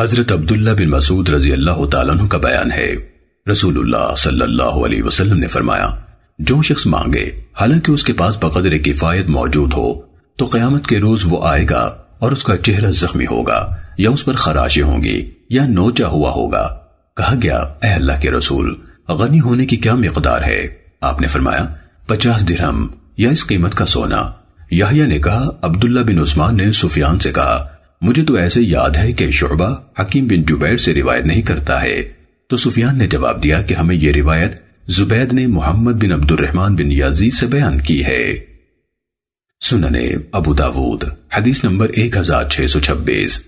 حضرت عبداللہ بن مسعود رضی اللہ تعالیٰ عنہ کا بیان ہے۔ رسول اللہ صلی اللہ علیہ وسلم نے فرمایا، جو شخص مانگے، حالانکہ اس کے پاس بقدر کفایت موجود ہو، تو قیامت کے روز وہ آئے گا اور اس کا چہرہ زخمی ہوگا، یا اس پر خراشیں ہوں گی، یا نوچا ہوا ہوگا۔ کہا گیا، اے اللہ کے رسول، غنی ہونے کی کیا مقدار ہے؟ آپ نے فرمایا، پچاس درہم، یا اس قیمت کا سونا۔ یحییٰ نے کہا، عبداللہ بن عثمان نے سفیان سے کہا مجھے تو ایسے یاد ہے کہ شعبہ حکیم بن جبیر سے روایت نہیں کرتا ہے۔ تو سفیان نے جواب دیا کہ ہمیں یہ روایت زبید نے محمد بن عبد الرحمن بن یزید سے بیان کی ہے۔ سننے ابو داود، حدیث نمبر 1626